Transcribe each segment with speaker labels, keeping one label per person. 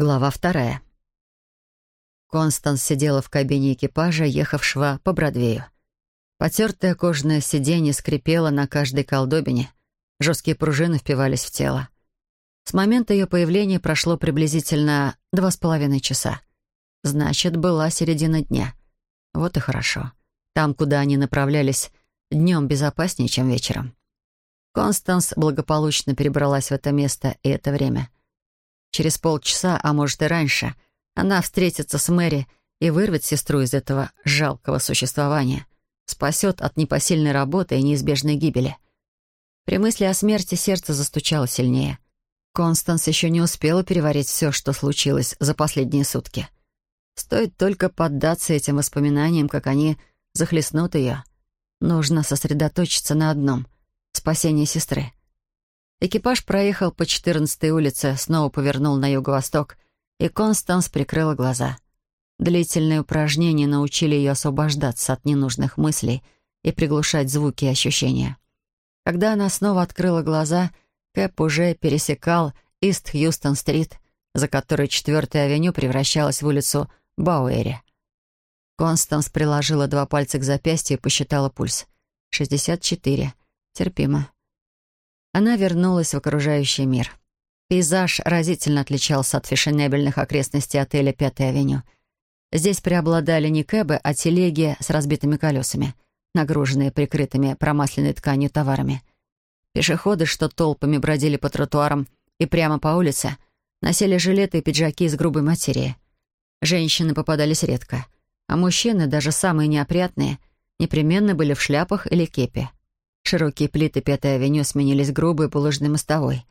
Speaker 1: Глава вторая. Констанс сидела в кабине экипажа, ехавшего по Бродвею. Потертое кожаное сиденье скрипело на каждой колдобине. Жесткие пружины впивались в тело. С момента ее появления прошло приблизительно два с половиной часа. Значит, была середина дня. Вот и хорошо. Там, куда они направлялись, днем безопаснее, чем вечером. Констанс благополучно перебралась в это место и это время — Через полчаса, а может и раньше, она встретится с Мэри и вырвет сестру из этого жалкого существования, спасет от непосильной работы и неизбежной гибели. При мысли о смерти сердце застучало сильнее. Констанс еще не успела переварить все, что случилось за последние сутки. Стоит только поддаться этим воспоминаниям, как они захлестнут ее. Нужно сосредоточиться на одном — спасении сестры. Экипаж проехал по 14-й улице, снова повернул на юго-восток, и Констанс прикрыла глаза. Длительные упражнения научили ее освобождаться от ненужных мыслей и приглушать звуки и ощущения. Когда она снова открыла глаза, Кэп уже пересекал Ист-Хьюстон-стрит, за которой 4-я авеню превращалась в улицу Бауэри. Констанс приложила два пальца к запястью и посчитала пульс. 64. Терпимо. Она вернулась в окружающий мир. Пейзаж разительно отличался от фешенебельных окрестностей отеля «Пятая авеню». Здесь преобладали не кэбы, а телеги с разбитыми колесами, нагруженные прикрытыми промасленной тканью товарами. Пешеходы, что толпами бродили по тротуарам и прямо по улице, носили жилеты и пиджаки из грубой материи. Женщины попадались редко, а мужчины, даже самые неопрятные, непременно были в шляпах или кепи. Широкие плиты Пятой авеню сменились грубой булыжной мостовой.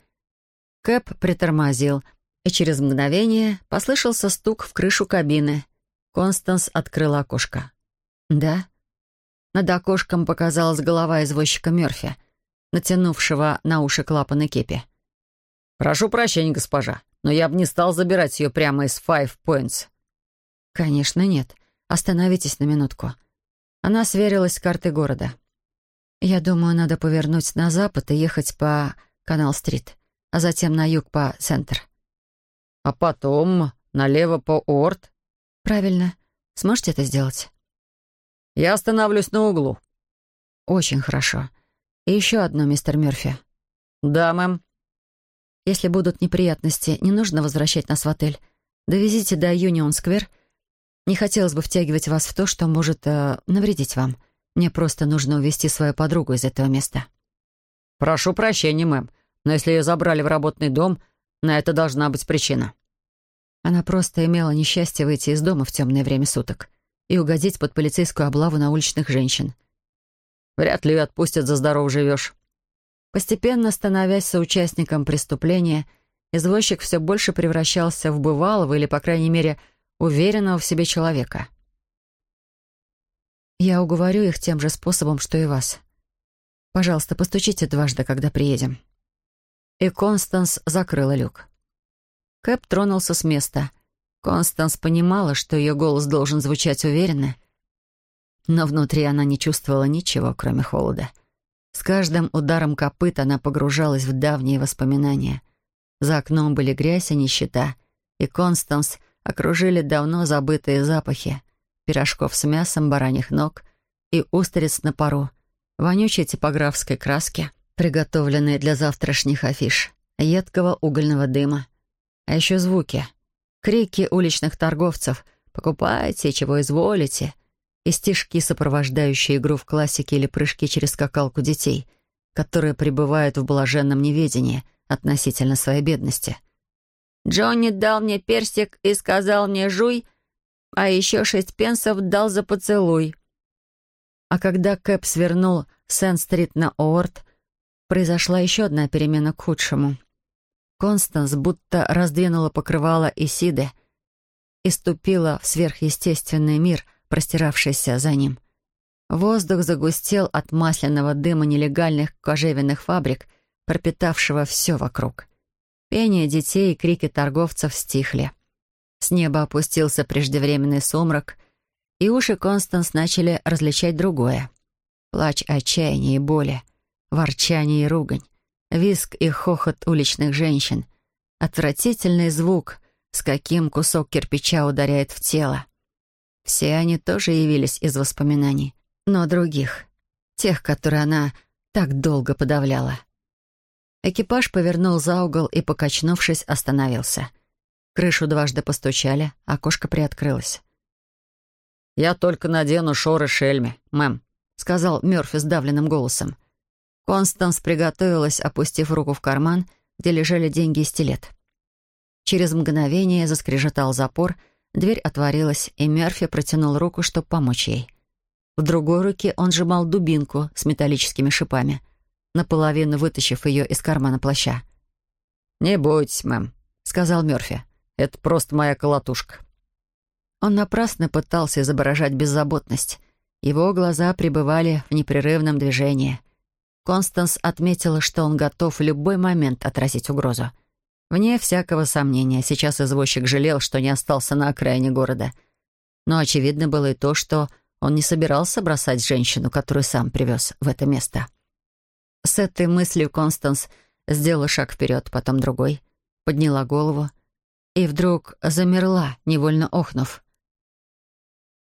Speaker 1: Кэп притормозил, и через мгновение послышался стук в крышу кабины. Констанс открыла окошко. «Да?» Над окошком показалась голова извозчика Мёрфи, натянувшего на уши клапаны кепи. «Прошу прощения, госпожа, но я бы не стал забирать ее прямо из Five Points». «Конечно, нет. Остановитесь на минутку». Она сверилась с картой города. «Я думаю, надо повернуть на запад и ехать по Канал-стрит, а затем на юг по Центр». «А потом налево по Орт?» «Правильно. Сможете это сделать?» «Я остановлюсь на углу». «Очень хорошо. И еще одно, мистер Мёрфи». «Да, мэм». «Если будут неприятности, не нужно возвращать нас в отель. Довезите до Юнион-сквер. Не хотелось бы втягивать вас в то, что может э, навредить вам. Мне просто нужно увезти свою подругу из этого места». «Прошу прощения, мэм, но если ее забрали в работный дом, на это должна быть причина». Она просто имела несчастье выйти из дома в темное время суток и угодить под полицейскую облаву на уличных женщин. «Вряд ли ее отпустят за здорово живешь». Постепенно становясь соучастником преступления, извозчик все больше превращался в бывалого или, по крайней мере, уверенного в себе человека. Я уговорю их тем же способом, что и вас. Пожалуйста, постучите дважды, когда приедем». И Констанс закрыла люк. Кэп тронулся с места. Констанс понимала, что ее голос должен звучать уверенно, но внутри она не чувствовала ничего, кроме холода. С каждым ударом копыт она погружалась в давние воспоминания. За окном были грязь и нищета, и Констанс окружили давно забытые запахи пирожков с мясом, бараньих ног и устриц на пару, вонючей типографской краски, приготовленной для завтрашних афиш, едкого угольного дыма. А еще звуки. Крики уличных торговцев «Покупайте, чего изволите!» и стишки, сопровождающие игру в классике или прыжки через скакалку детей, которые пребывают в блаженном неведении относительно своей бедности. «Джонни дал мне персик и сказал мне «жуй», а еще шесть пенсов дал за поцелуй. А когда Кэп свернул Сент-стрит на Оорт, произошла еще одна перемена к худшему. Констанс будто раздвинула покрывало Исиды и ступила в сверхъестественный мир, простиравшийся за ним. Воздух загустел от масляного дыма нелегальных кожевенных фабрик, пропитавшего все вокруг. Пение детей и крики торговцев стихли. С неба опустился преждевременный сумрак, и уши Констанс начали различать другое. Плач отчаяния и боли, ворчание и ругань, виск и хохот уличных женщин, отвратительный звук, с каким кусок кирпича ударяет в тело. Все они тоже явились из воспоминаний, но других, тех, которые она так долго подавляла. Экипаж повернул за угол и, покачнувшись, остановился. Крышу дважды постучали, окошко приоткрылось. «Я только надену шоры шельми, мэм», — сказал Мёрфи сдавленным голосом. Констанс приготовилась, опустив руку в карман, где лежали деньги и стилет. Через мгновение заскрежетал запор, дверь отворилась, и Мерфи протянул руку, чтобы помочь ей. В другой руке он сжимал дубинку с металлическими шипами, наполовину вытащив ее из кармана плаща. «Не бойтесь, мэм», — сказал Мерфи. «Это просто моя колотушка». Он напрасно пытался изображать беззаботность. Его глаза пребывали в непрерывном движении. Констанс отметила, что он готов в любой момент отразить угрозу. Вне всякого сомнения, сейчас извозчик жалел, что не остался на окраине города. Но очевидно было и то, что он не собирался бросать женщину, которую сам привез в это место. С этой мыслью Констанс сделала шаг вперед, потом другой, подняла голову и вдруг замерла, невольно охнув.